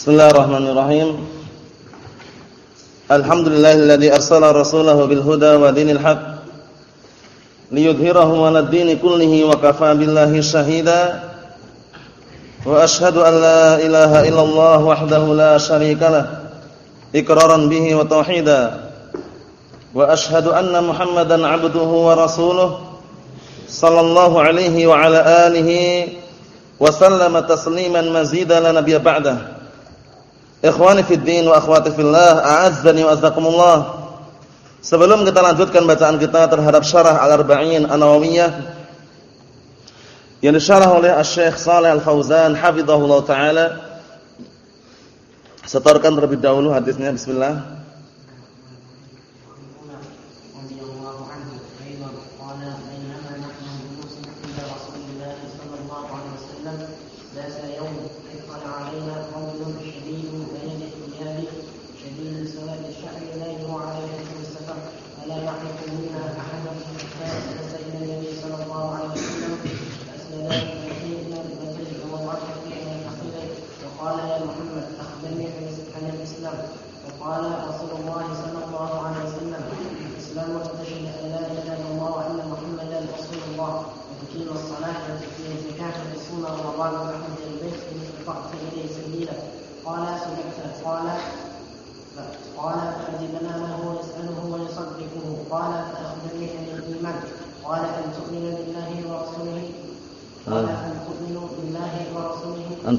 Bismillahirrahmanirrahim. Alhamdulillahilladzi arsala rasulahu bil huda wa dinil haq liyudhhirahu 'alad dini kullihi wa kafaa billahi shahida. Wa ashhadu an la ilaha illallah wahdahu la syarika lah iqraran bihi wa tauhida. Wa ashhadu anna Muhammadan 'abduhu wa rasuluhu sallallahu alaihi wa ala alihi wa sallama tasliman mazidan la nabiyya ba'dahu. Ikhwani fid din wa akhwati fillah, a'azzani wa azzakumullah. Sebelum kita lanjutkan bacaan kita terhadap syarah Al-Arba'in An-Nawawiyah yang disyarah oleh Asy-Syaikh Shalih Al-Fauzan hafizahullah taala. Setorkan terlebih dahulu hadisnya bismillah.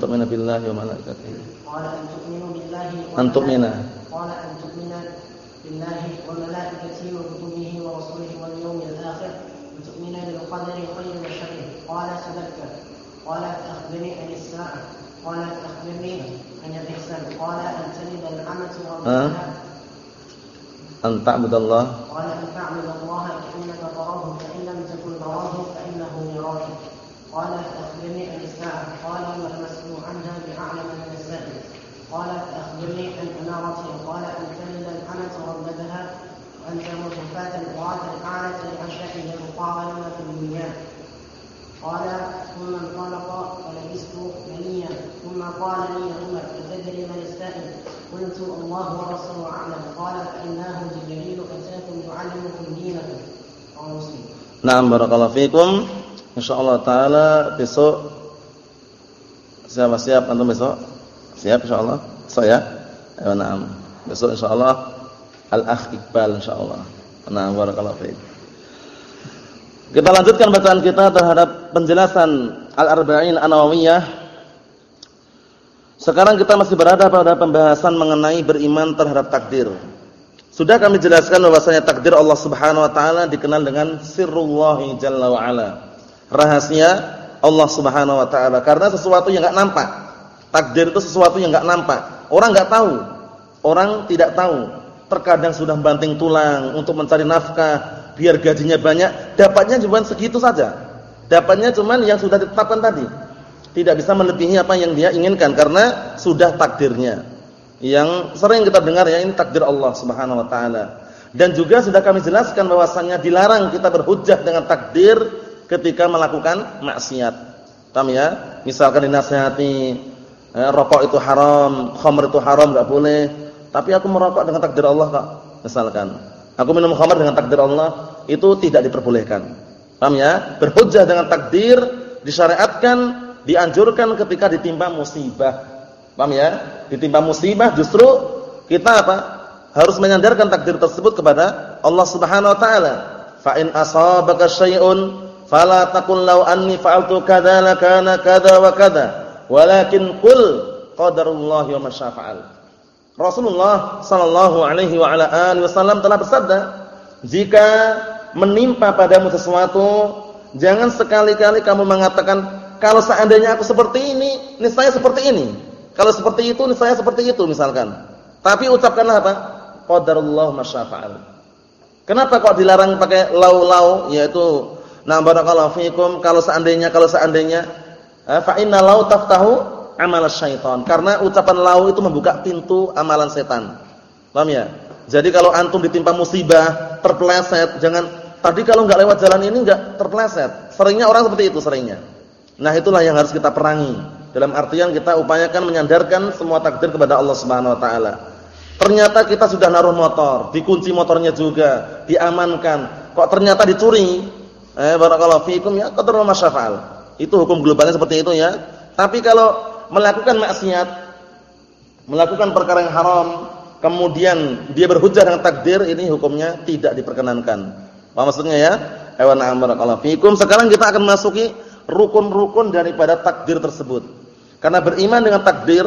tu'mina billahi wa malaikatihi. Qala an tu'minu billahi wa an tu'mina. Qala an tu'mina billahi wa malaikatihi wa kutubihi wa rasulihi wal yawmil akhir wa tu'mina bil qadari khayrin wa sharrin. Qala sadaqta. Qala akhbirni an as-sa'ah. Qala akhbirni an al-ihsan. Qala an talida al-amatu wa rabbaha. An ta'budallah. Qala an ta'budallaha ka'annaka tarahu fa in lam takun tarahu fa innahu yaraka. Qala akhbirni an as-sa'ah. Qala ma عنها الأعلم من السائل قال أخبرني عن انارتها قال أن تلد العنت ورددها وان تموت فات الأعلى العنت لعشائها مقارنة في الدنيا. قال ثم انطلق فلبست منيا ثم قال لي عمر أتدري من السائل؟ قلت الله ورسوله أعلم. قال فإنه جبريل اتاكم يعلمكم دينكم رواه مسلم. نعم بارك الله فيكم. إن شاء الله تعالى besok Siapa siap antum besok? Siap insyaallah. So ya. Ayo na'am. Besok insyaallah Al-Akh Iqbal insyaallah. Nah, barakallahu fiik. Kita lanjutkan bacaan kita terhadap penjelasan Al-Arba'in An-Nawawiyah. Sekarang kita masih berada pada pembahasan mengenai beriman terhadap takdir. Sudah kami jelaskan bahwasanya takdir Allah Subhanahu wa taala dikenal dengan sirrullahi jalla wa ala. Rahasia Allah Subhanahu wa taala karena sesuatu yang enggak nampak. Takdir itu sesuatu yang enggak nampak. Orang enggak tahu. Orang tidak tahu. Terkadang sudah banting tulang untuk mencari nafkah, biar gajinya banyak, dapatnya cuma segitu saja. Dapatnya cuma yang sudah ditetapkan tadi. Tidak bisa melebihi apa yang dia inginkan karena sudah takdirnya. Yang sering kita dengar ya ini takdir Allah Subhanahu wa taala. Dan juga sudah kami jelaskan bahwasannya dilarang kita berhujjah dengan takdir ketika melakukan maksiat. Paham ya? Misalkan dinasihati eh, rokok itu haram, khamr itu haram enggak boleh, tapi aku merokok dengan takdir Allah kok. Misalkan, aku minum khamr dengan takdir Allah, itu tidak diperbolehkan. Paham ya? Berhujjah dengan takdir disyariatkan, dianjurkan ketika ditimpa musibah. Paham ya? Ditimpa musibah justru kita apa? Harus menyandarkan takdir tersebut kepada Allah Subhanahu wa taala. Fa in asabaka syai'un fala taqul law anni fa'altu kadza lakana kadza wa kadza walakin qul qadarullah wa masyafa'al Rasulullah sallallahu alaihi wa ala alihi wasallam telah bersabda jika menimpa padamu sesuatu jangan sekali-kali kamu mengatakan kalau seandainya aku seperti ini niscaya seperti ini. Kalau seperti itu niscaya seperti itu misalkan. Tapi ucapkanlah apa? Qadarullah masyafa'al kenapa kok dilarang pakai lau-lau yaitu Nah, barakallahu fikum kalau seandainya kalau seandainya eh, fa inna lau taftahu amal syaitan. Karena ucapan lau itu membuka pintu amalan setan. Paham ya? Jadi kalau antum ditimpa musibah, terpeleset, jangan tadi kalau enggak lewat jalan ini enggak terpeleset. Seringnya orang seperti itu seringnya. Nah, itulah yang harus kita perangi. Dalam artian kita upayakan menyandarkan semua takdir kepada Allah Subhanahu wa taala. Ternyata kita sudah naruh motor, dikunci motornya juga, diamankan. Kok ternyata dicuri? Eh barakallahu fikum ya qadarul masyafal. Itu hukum globalnya seperti itu ya. Tapi kalau melakukan maksiat, melakukan perkara yang haram, kemudian dia berhujjah dengan takdir, ini hukumnya tidak diperkenankan. Apa maksudnya ya? Ewan barakallahu fikum. Sekarang kita akan masuki rukun-rukun daripada takdir tersebut. Karena beriman dengan takdir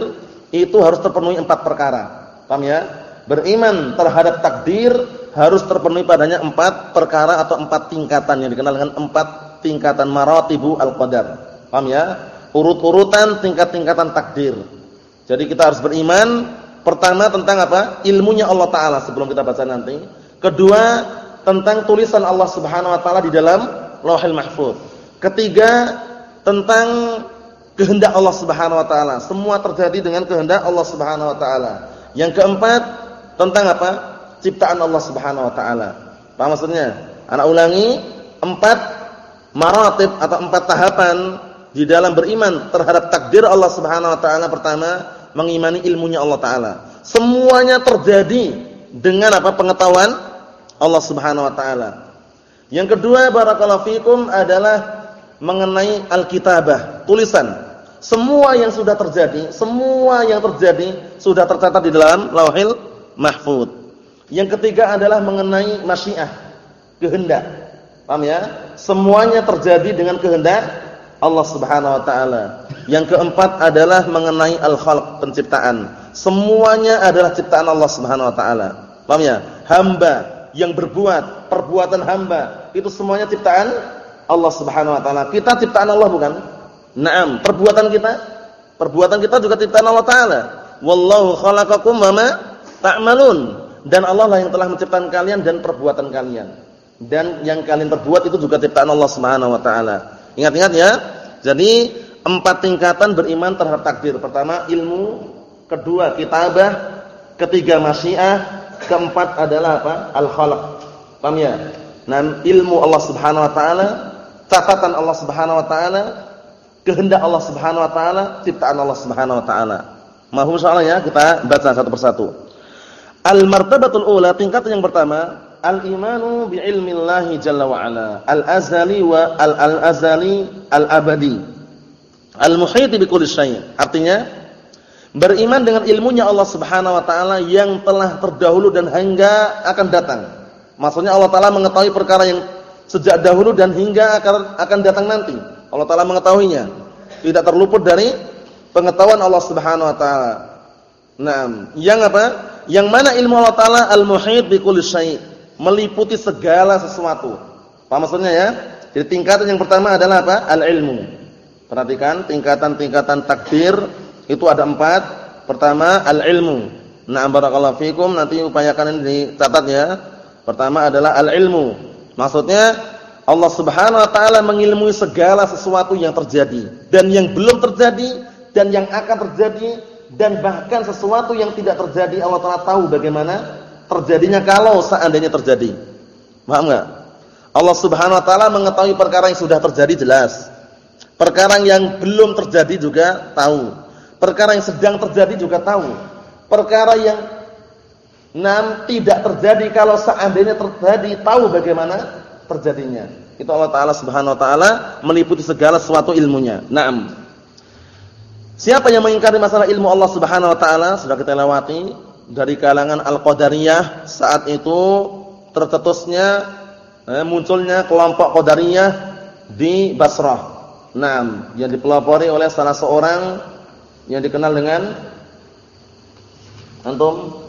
itu harus terpenuhi empat perkara. Paham ya? Beriman terhadap takdir harus terpenuhi padanya empat perkara atau empat tingkatan yang dikenal dengan empat tingkatan maratibu al-qadar. Paham ya? Urut-urutan tingkat-tingkatan takdir. Jadi kita harus beriman pertama tentang apa? Ilmunya Allah taala sebelum kita baca nanti. Kedua, tentang tulisan Allah Subhanahu wa taala di dalam Lauhul Mahfuz. Ketiga, tentang kehendak Allah Subhanahu wa taala. Semua terjadi dengan kehendak Allah Subhanahu wa taala. Yang keempat, tentang apa? Ciptaan Allah Subhanahu wa taala. Apa maksudnya? Anak ulangi, empat maratib atau empat tahapan di dalam beriman terhadap takdir Allah Subhanahu wa taala. Pertama, mengimani ilmunya Allah taala. Semuanya terjadi dengan apa? pengetahuan Allah Subhanahu wa taala. Yang kedua, barakallahu fikum adalah mengenai Alkitabah, tulisan. Semua yang sudah terjadi, semua yang terjadi sudah tercatat di dalam Lauhil Mahfuz. Yang ketiga adalah mengenai masyiah, kehendak. Paham ya? Semuanya terjadi dengan kehendak Allah Subhanahu wa taala. Yang keempat adalah mengenai al-khalq, penciptaan. Semuanya adalah ciptaan Allah Subhanahu wa taala. Paham ya? Hamba yang berbuat, perbuatan hamba, itu semuanya ciptaan Allah Subhanahu wa taala. Kita ciptaan Allah bukan? Naam, perbuatan kita perbuatan kita juga ciptaan Allah taala. Wallahu khalaqakum wa ma ta'malun. Dan Allah lah yang telah menciptakan kalian dan perbuatan kalian. Dan yang kalian perbuat itu juga ciptaan Allah Subhanahu wa taala. Ingat-ingat ya. Jadi empat tingkatan beriman terhadap takdir. Pertama ilmu, kedua kitabah, ketiga masyiah, keempat adalah apa? Al-khalaq. Paham ya? Nah, ilmu Allah Subhanahu wa taala catatan Allah Subhanahu wa taala, kehendak Allah Subhanahu wa taala, ciptaan Allah Subhanahu wa taala. Mahum insyaallah ya, kita baca satu persatu. Al-martabatul ula, tingkat yang pertama, al-imanu bi ilmillahi jalla wa ala, al-azali wa al-azali al-abadi. Al-muhit bi kulli syai'. Artinya beriman dengan ilmunya Allah Subhanahu wa taala yang telah terdahulu dan hingga akan datang. Maksudnya Allah taala mengetahui perkara yang sejak dahulu dan hingga akan akan datang nanti. Allah taala mengetahuinya. Tidak terluput dari pengetahuan Allah Subhanahu wa taala. Nah, yang apa? Yang mana ilmu Allah taala al-muhit bi kulli syai', meliputi segala sesuatu. Apa maksudnya ya? Jadi tingkatan yang pertama adalah apa? Al-ilmu. Perhatikan tingkatan-tingkatan takdir itu ada empat. Pertama al-ilmu. Nah, barakallahu fikum nanti upayakan ini dicatat ya. Pertama adalah al-ilmu Maksudnya Allah Subhanahu wa taala mengilmui segala sesuatu yang terjadi dan yang belum terjadi dan yang akan terjadi dan bahkan sesuatu yang tidak terjadi Allah taala tahu bagaimana terjadinya kalau seandainya terjadi. Paham enggak? Allah Subhanahu wa taala mengetahui perkara yang sudah terjadi jelas. Perkara yang belum terjadi juga tahu. Perkara yang sedang terjadi juga tahu. Perkara yang Nam tidak terjadi kalau seandainya terjadi tahu bagaimana terjadinya. Itu Allah Taala Subhanahu Wa Taala meliputi segala sesuatu ilmunya. Naam. Siapa yang mengingkari masalah ilmu Allah Subhanahu Wa Taala sudah kita lewati dari kalangan Al Qadariyah saat itu tercetusnya eh, munculnya kelompok Qadariyah di Basrah. Naam, yang dipelopori oleh salah seorang yang dikenal dengan antum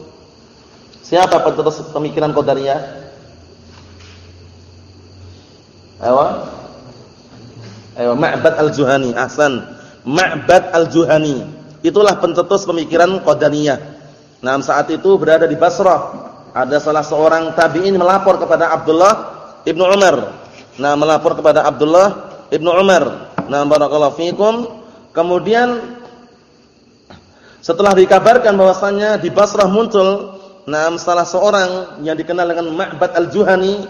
Siapa pencetus pemikiran Qadariyah? Ayo. Ayo Ma'bad Al-Juhani. Ahsan. Ma'bad Al-Juhani. Itulah pencetus pemikiran Qadariyah. Nah, saat itu berada di Basrah. Ada salah seorang tabi'in melapor kepada Abdullah Ibnu Umar. Nah, melapor kepada Abdullah Ibnu Umar. Nah, barakallahu fikum. Kemudian setelah dikabarkan bahwasanya di Basrah muncul Nah, salah seorang yang dikenal dengan Ma'bad Al-Juhani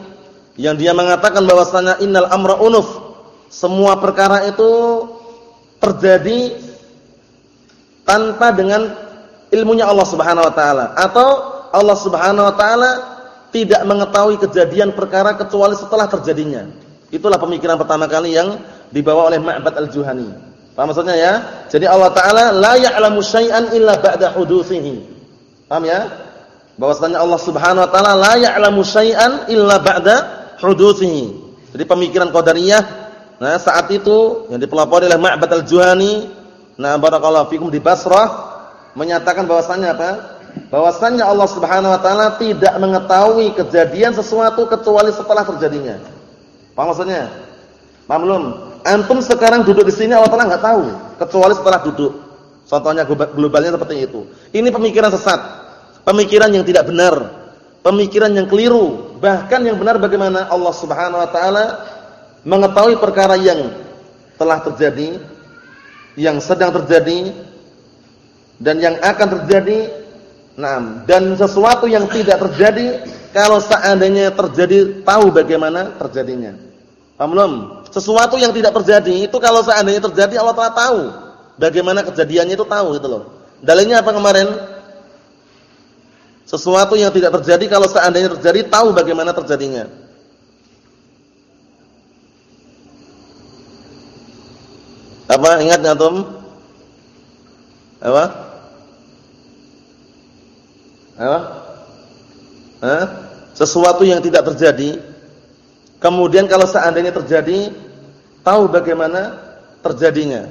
yang dia mengatakan bahwasanya innal amra unuf. Semua perkara itu terjadi tanpa dengan ilmunya Allah Subhanahu wa taala atau Allah Subhanahu wa taala tidak mengetahui kejadian perkara kecuali setelah terjadinya. Itulah pemikiran pertama kali yang dibawa oleh Ma'bad Al-Juhani. Paham maksudnya ya? Jadi Allah taala la ya'lamu syai'an illa ba'da hudutsihi. Paham ya? Bahwasanya Allah Subhanahu wa taala la ya'lamu syai'an illa ba'da hudutsihi. Jadi pemikiran qadariyah nah saat itu yang dipelopori oleh Ma'bad Al-Juhani, nah barakallahu fikum di Basrah menyatakan bahwasannya apa? Bahwasannya Allah Subhanahu wa taala tidak mengetahui kejadian sesuatu kecuali setelah terjadinya. Paham maksudnya? Paham belum? Antum sekarang duduk di sini Allah taala enggak tahu kecuali setelah duduk. Contohnya globalnya seperti itu. Ini pemikiran sesat. Pemikiran yang tidak benar. Pemikiran yang keliru. Bahkan yang benar bagaimana Allah Subhanahu wa taala mengetahui perkara yang telah terjadi, yang sedang terjadi dan yang akan terjadi nah dan sesuatu yang tidak terjadi kalau seandainya terjadi tahu bagaimana terjadinya. Paham sesuatu yang tidak terjadi itu kalau seandainya terjadi Allah telah tahu bagaimana kejadiannya itu tahu gitu loh. Dalilnya apa kemarin? Sesuatu yang tidak terjadi kalau seandainya terjadi tahu bagaimana terjadinya apa ingat enggak Tom apa apa? Hah? Sesuatu yang tidak terjadi. Kemudian kalau seandainya terjadi, tahu bagaimana terjadinya.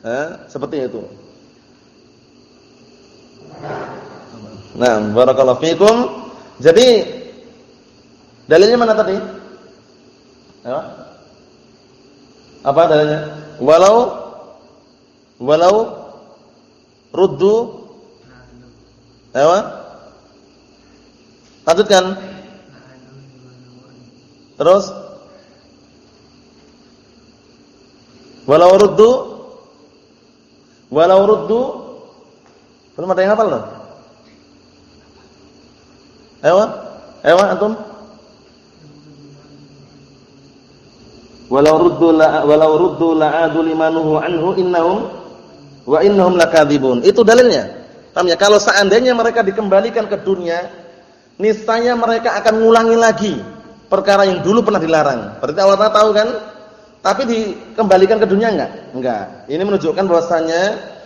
Hah? Seperti itu. Nah, barakallahu fikum. Jadi dalilnya mana tadi? Ya. Apa dalilnya? Walau walau ruddu apa? Lanjutkan. Terus Walau ruddu Walau ruddu Belum ada yang hafal loh. Ayo, ayo antum. Walau ruddu la walau ruddu la'adu limanuhu anhu innahum wa innahum lakadzibun. Itu dalilnya. Paham ya? Kalau seandainya mereka dikembalikan ke dunia, niscaya mereka akan ngulangi lagi perkara yang dulu pernah dilarang. Berarti Allah Taala tahu kan? Tapi dikembalikan ke dunia enggak? Enggak. Ini menunjukkan bahwasanya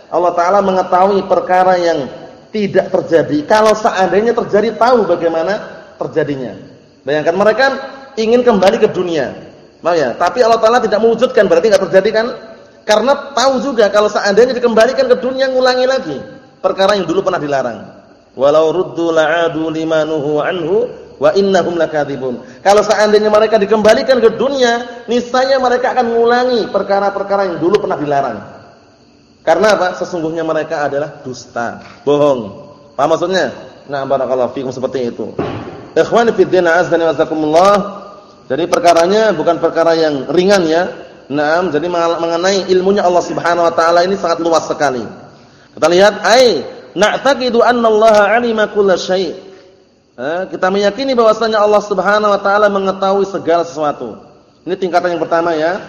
Allah Taala mengetahui perkara yang tidak terjadi. Kalau seandainya terjadi tahu bagaimana terjadinya. Bayangkan mereka ingin kembali ke dunia. Mau ya? Tapi Allah Taala tidak mewujudkan berarti enggak terjadi kan? Karena tahu juga kalau seandainya dikembalikan ke dunia ngulangi lagi perkara yang dulu pernah dilarang. Walau ruddu la'adu limanuhu anhu wa innahum lakadzibun. Kalau seandainya mereka dikembalikan ke dunia, niscaya mereka akan mengulangi perkara-perkara yang dulu pernah dilarang. Karena apa? Sesungguhnya mereka adalah dusta, bohong. Paham maksudnya? Nah, barakallahu fikum seperti itu. Ikhwani fi din azza wa. Jadi perkaranya bukan perkara yang ringan ya. Naam, jadi mengenai ilmunya Allah Subhanahu wa taala ini sangat luas sekali. Kita lihat ai na'taqidu anna Allah 'alima kulla syai'. Eh, kita meyakini bahwasanya Allah Subhanahu wa taala mengetahui segala sesuatu. Ini tingkatan yang pertama ya.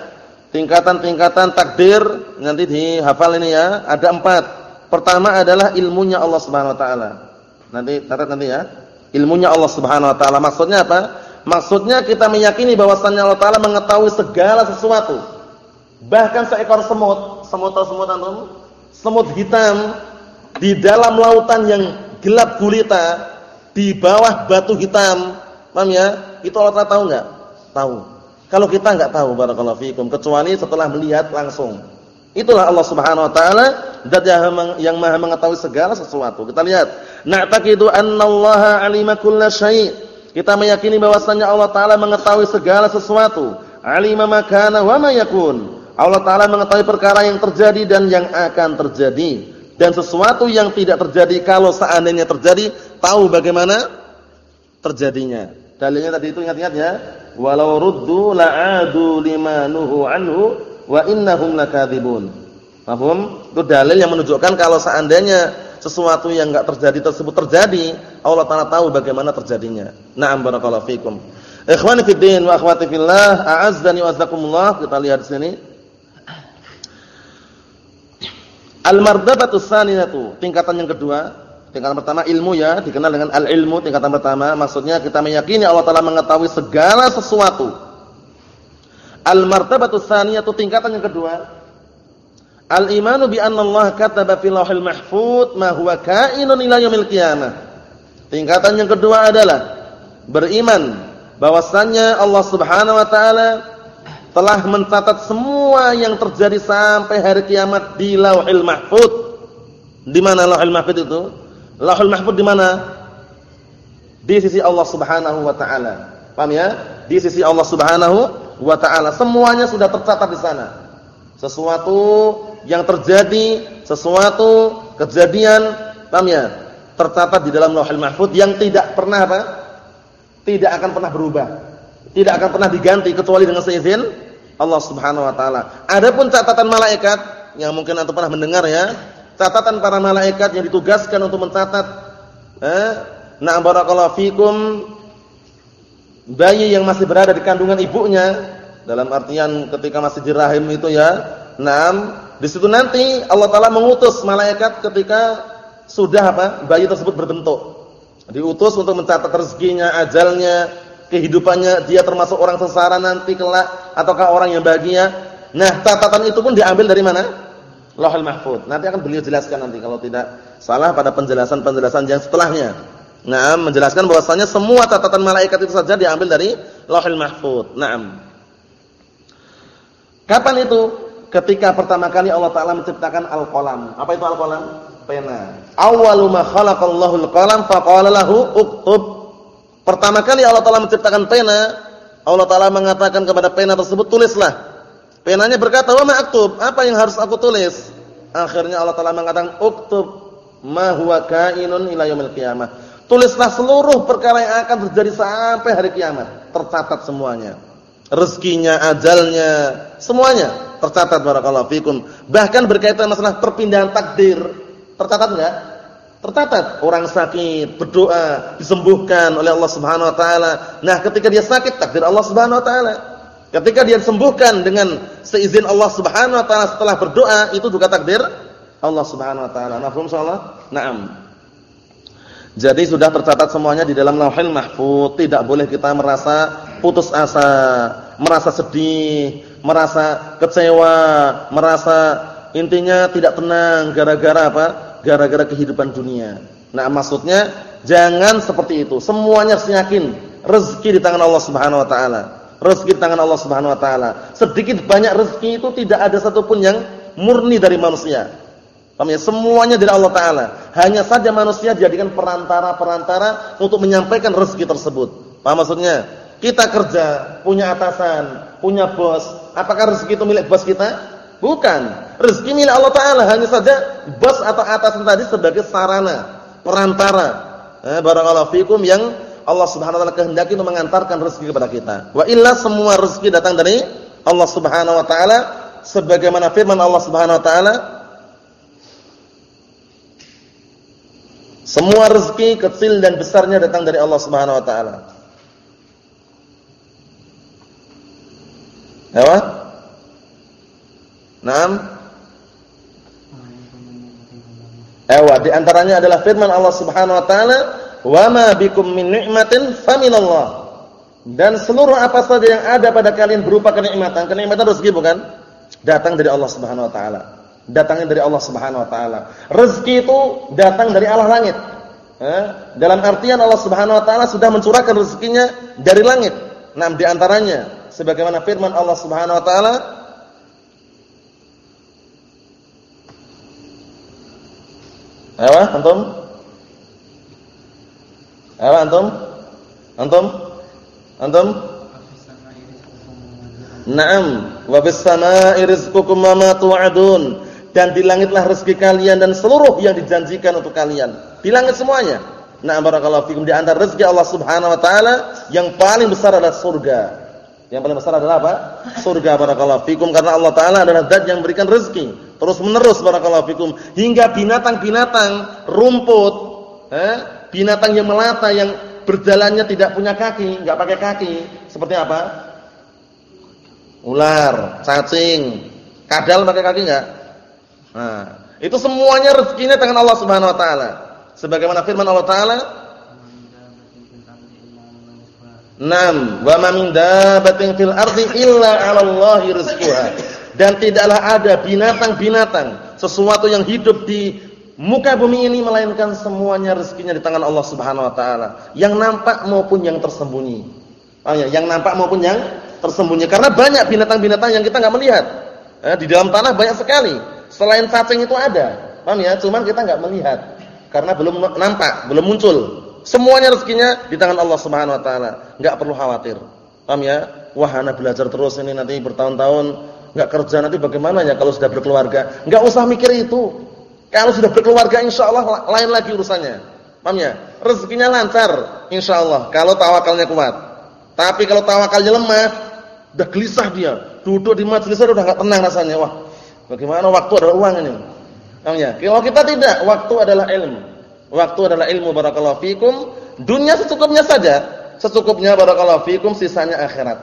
Tingkatan-tingkatan takdir nanti dihafal ini ya, ada empat. Pertama adalah ilmunya Allah Subhanahu wa taala. Nanti catat nanti ya. Ilmunya Allah Subhanahu wa taala maksudnya apa? Maksudnya kita meyakini bahwasanya Allah taala mengetahui segala sesuatu. Bahkan seekor semut, semut atau semut antum? Semut hitam di dalam lautan yang gelap gulita, di bawah batu hitam, paham ya? Itu Allah tahu enggak? Tahu. Kalau kita enggak tahu barakallahu fikum kecuali setelah melihat langsung. Itulah Allah Subhanahu wa taala zat yang Maha mengetahui segala sesuatu. Kita lihat, na'taqidu annallaha 'alima kullasyai'. Kita meyakini bahwasanya Allah taala mengetahui segala sesuatu. 'Alima makana wa ma yakun. Allah taala mengetahui perkara yang terjadi dan yang akan terjadi dan sesuatu yang tidak terjadi kalau seandainya terjadi tahu bagaimana terjadinya. Dalilnya tadi itu ingat-ingat ya. Walau ruddu la'adu limanuhu anhu wa innahum lakadzibun. Paham? Itu dalil yang menunjukkan kalau seandainya sesuatu yang enggak terjadi tersebut terjadi, Allah Taala tahu bagaimana terjadinya. Na'am barakallahu fikum. Ikhwani fid din wa akhwati fillah, a'azzani wa azzakumullah. Kita lihat di sini. Al-martabatus tsaniyatu, tingkatan yang kedua. Tingkatan pertama ilmu ya, dikenal dengan al-ilmu tingkatan pertama. Maksudnya kita meyakini Allah taala mengetahui segala sesuatu. Al-martabatus tsaniyatu tingkatan yang kedua. Al-imanu bi anna Allah kataba fil lauhil mahfuz ma huwa kainun ila yaumil qiyamah. Tingkatan yang kedua adalah beriman bahwasannya Allah Subhanahu wa taala telah mencatat semua yang terjadi sampai hari kiamat di Lauhil Mahfuz. Di mana Lauhil Mahfuz itu? Lauhil Mahfuz di mana? Di sisi Allah Subhanahu wa taala. Paham ya? Di sisi Allah Subhanahu wa taala. Semuanya sudah tercatat di sana. Sesuatu yang terjadi, sesuatu kejadian, paham ya? Tercatat di dalam Lauhil Mahfuz yang tidak pernah apa? Tidak akan pernah berubah tidak akan pernah diganti kecuali dengan seizin Allah Subhanahu wa taala. Adapun catatan malaikat yang mungkin antum pernah mendengar ya, catatan para malaikat yang ditugaskan untuk mencatat eh na barakallahu fikum bayi yang masih berada di kandungan ibunya dalam artian ketika masih di rahim itu ya. Naam, di situ nanti Allah taala mengutus malaikat ketika sudah apa? bayi tersebut berbentuk. Diutus untuk mencatat rezekinya, ajalnya, kehidupannya dia termasuk orang sengsara nanti kelak ataukah orang yang bahagia. Nah, catatan itu pun diambil dari mana? Lauhul Mahfuz. Nanti akan beliau jelaskan nanti kalau tidak salah pada penjelasan-penjelasan yang setelahnya. Nah, menjelaskan bahwasanya semua catatan malaikat itu saja diambil dari Lauhul Mahfuz. Naam. Kapan itu? Ketika pertama kali Allah taala menciptakan al-qalam. Apa itu al-qalam? Pena. Awwalu ma khalaqallahu al-qalam faqala uktub Pertama kali Allah Taala menciptakan pena, Allah Taala mengatakan kepada pena tersebut tulislah. Penanya berkata, "Wa ma aktub?" Apa yang harus aku tulis? Akhirnya Allah Taala mengatakan, "Uktub ma huwa kainun ila yaumil qiyamah." Tulislah seluruh perkara yang akan terjadi sampai hari kiamat, tercatat semuanya. Rezekinya, ajalnya, semuanya tercatat barakallahu fikum. Bahkan berkaitan masalah perpindahan takdir, tercatat enggak? Tercatat orang sakit berdoa disembuhkan oleh Allah Subhanahu wa taala. Nah, ketika dia sakit takdir Allah Subhanahu wa taala. Ketika dia disembuhkan dengan seizin Allah Subhanahu wa taala setelah berdoa itu juga takdir Allah Subhanahu wa taala. Mafhum insyaallah? Naam. Jadi sudah tercatat semuanya di dalam Lauhul Mahfuz. Tidak boleh kita merasa putus asa, merasa sedih, merasa kecewa, merasa intinya tidak tenang gara-gara apa? gara-gara kehidupan dunia. Nah, maksudnya jangan seperti itu. Semuanya harus yakin rezeki di tangan Allah Subhanahu wa taala. Rezeki di tangan Allah Subhanahu wa taala. Sedikit banyak rezeki itu tidak ada satupun yang murni dari manusia. Paham ya? Semuanya dari Allah taala. Hanya saja manusia dijadikan perantara-perantara untuk menyampaikan rezeki tersebut. Paham maksudnya? Kita kerja, punya atasan, punya bos. Apakah rezeki itu milik bos kita? Bukan. Rezeki milik Allah Taala, hanya saja bos atau atasan tadi sebagai sarana, perantara. Eh, barakallahu fikum yang Allah Subhanahu wa taala kehendaki untuk mengantarkan rezeki kepada kita. Wa illa semua rezeki datang dari Allah Subhanahu wa taala sebagaimana firman Allah Subhanahu wa taala Semua rezeki kecil dan besarnya datang dari Allah Subhanahu wa taala. Ya, Naam. Ewa, di antaranya adalah firman Allah Subhanahu wa taala, "Wa ma bikum min ni'matin faminallah." Dan seluruh apa saja yang ada pada kalian berupa kenikmatan, kenikmatan rezeki bukan? Datang dari Allah Subhanahu wa taala. Datangnya dari Allah Subhanahu wa taala. Rezeki itu datang dari Allah langit. Eh? Dalam artian Allah Subhanahu wa taala sudah mencurahkan rezekinya dari langit. Nah, di antaranya sebagaimana firman Allah Subhanahu wa taala, Ayo antum? Ayo antum? Antum? Antum? Naam, wa bis samaa'i rizqukum ma tu'adun. Dan di langitlah rezeki kalian dan seluruh yang dijanjikan untuk kalian. Di langit semuanya. Nah, barakallahu fikum di antara rezeki Allah Subhanahu wa taala yang paling besar adalah surga. Yang paling besar adalah apa? Surga barakallahu fikum karena Allah taala adalah zat yang memberikan rezeki terus menerus barakallahu fikum hingga binatang-binatang rumput eh, binatang yang melata yang berjalannya tidak punya kaki nggak pakai kaki seperti apa ular cacing kadal pakai kaki nggak nah Itu semuanya rezekinya tangan Allah Subhanahu wa taala. Sebagaimana firman Allah taala, Naam, wa ma min dabatin fil ardi illa 'ala Allahi rizquha. Dan tidaklah ada binatang-binatang, sesuatu yang hidup di muka bumi ini melainkan semuanya rezekinya di tangan Allah Subhanahu wa taala, yang nampak maupun yang tersembunyi. Oh ya, yang nampak maupun yang tersembunyi. Karena banyak binatang-binatang yang kita enggak melihat. Eh, di dalam tanah banyak sekali. Selain cacing itu ada. Paham ya? Cuman kita enggak melihat karena belum nampak, belum muncul. Semuanya rezekinya di tangan Allah Subhanahu wa taala. Enggak perlu khawatir. Paham ya? Wah, anak belajar terus ini nanti bertahun-tahun enggak kerja nanti bagaimana ya kalau sudah berkeluarga? Enggak usah mikir itu. Kalau sudah berkeluarga insyaallah lain lagi urusannya. Paham ya? Rezekinya lancar insyaallah kalau tawakalnya kuat. Tapi kalau tawakalnya lemah, udah gelisah dia. Duduk di majelis udah enggak tenang rasanya. Wah, bagaimana waktu adalah uang ini. Ya? Kalau kita tidak, waktu adalah ilmu. Waktu adalah ilmu barakallahu fikum. Dunia secukupnya saja. Secukupnya barakallahu fikum, sisanya akhirat.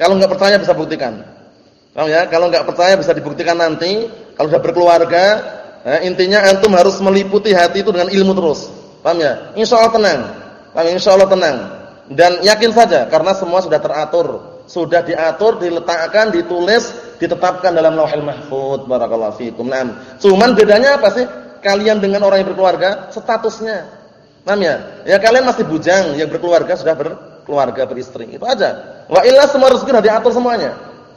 Kalau enggak percaya bisa buktikan. Paham ya? Kalau enggak percaya bisa dibuktikan nanti kalau sudah berkeluarga, eh, intinya antum harus meliputi hati itu dengan ilmu terus. Paham ya? Insyaallah tenang. Paham ya? insyaallah tenang. Dan yakin saja karena semua sudah teratur, sudah diatur, diletakkan, ditulis, ditetapkan dalam Lauhul Mahfuz barakallahu fikum. Naam. Cuman bedanya apa sih? kalian dengan orang yang berkeluarga statusnya. Paham ya? Ya kalian masih bujang, yang berkeluarga sudah berkeluarga, beristri. Itu aja. Wa illa semua rezeki sudah diatur semuanya.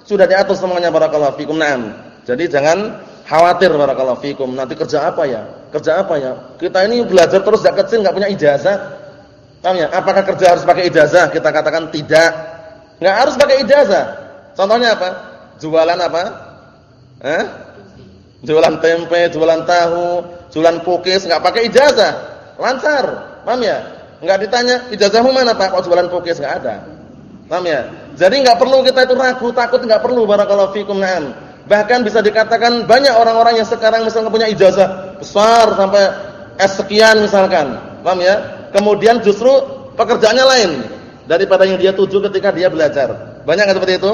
Sudah diatur semuanya barakallahu fikum. Naam. Jadi jangan khawatir barakallahu fikum. Nanti kerja apa ya? Kerja apa ya? Kita ini belajar terus sejak kecil enggak punya ijazah. Paham ya? Apakah kerja harus pakai ijazah? Kita katakan tidak. Enggak harus pakai ijazah. Contohnya apa? Jualan apa? Eh? Jualan tempe, jualan tahu, jualan pukis enggak pakai ijazah. Lancar. Paham ya? Enggak ditanya, ijazahmu mana Pak? Kok jualan pukis enggak ada. Paham ya? Jadi enggak perlu kita itu ragu, takut enggak perlu barakallahu fikum na'am. Bahkan bisa dikatakan banyak orang-orang yang sekarang misalnya punya ijazah besar sampai S sekian misalkan. Paham ya? Kemudian justru pekerjaannya lain daripada yang dia tuju ketika dia belajar. Banyak enggak seperti itu?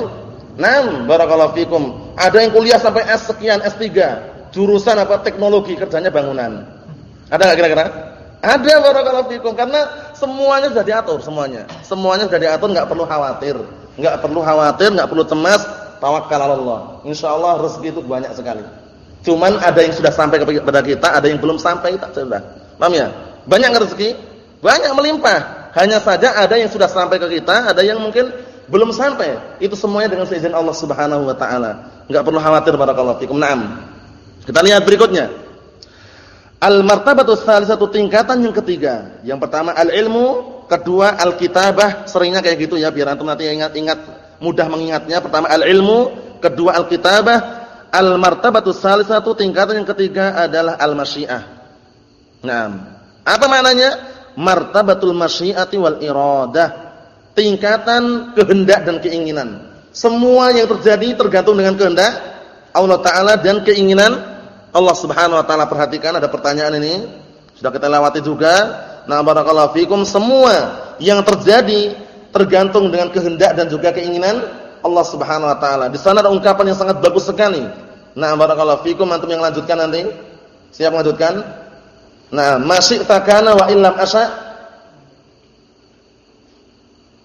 Naam, barakallahu fikum. Ada yang kuliah sampai S sekian, S3. Jurusan apa? Teknologi, kerjanya bangunan. Ada enggak kira-kira? Ada barakallahu fikum karena semuanya sudah diatur semuanya. Semuanya sudah diatur, enggak perlu khawatir. Enggak perlu khawatir, enggak perlu cemas, tawakal Allah. Insyaallah rezeki itu banyak sekali. Cuman ada yang sudah sampai kepada kita, ada yang belum sampai tak sudah. Paham ya? Banyak rezeki, banyak melimpah. Hanya saja ada yang sudah sampai ke kita, ada yang mungkin belum sampai. Itu semuanya dengan seizin Allah Subhanahu wa taala. Enggak perlu khawatir barakallahu fikum. Naam. Kita lihat berikutnya. Al-martabatu satu tingkatan yang ketiga. Yang pertama al-ilmu, kedua al-kitabah. Seringnya kayak gitu ya biar antum nanti ingat-ingat mudah mengingatnya. Pertama al-ilmu, kedua al-kitabah. Al-martabatu satu tingkatan yang ketiga adalah al-masyiah. Naam. Apa maknanya? Martabatul masyiati wal iradah tingkatan kehendak dan keinginan. Semua yang terjadi tergantung dengan kehendak Allah taala dan keinginan Allah Subhanahu wa taala. Perhatikan ada pertanyaan ini, sudah kita lewati juga. Nah, barakallahu fikum semua yang terjadi tergantung dengan kehendak dan juga keinginan Allah Subhanahu wa taala. Di sana ada ungkapan yang sangat bagus sekali. Nah, barakallahu fikum antum yang lanjutkan nanti. Siap melanjutkan? Nah, masih takana wa illam asya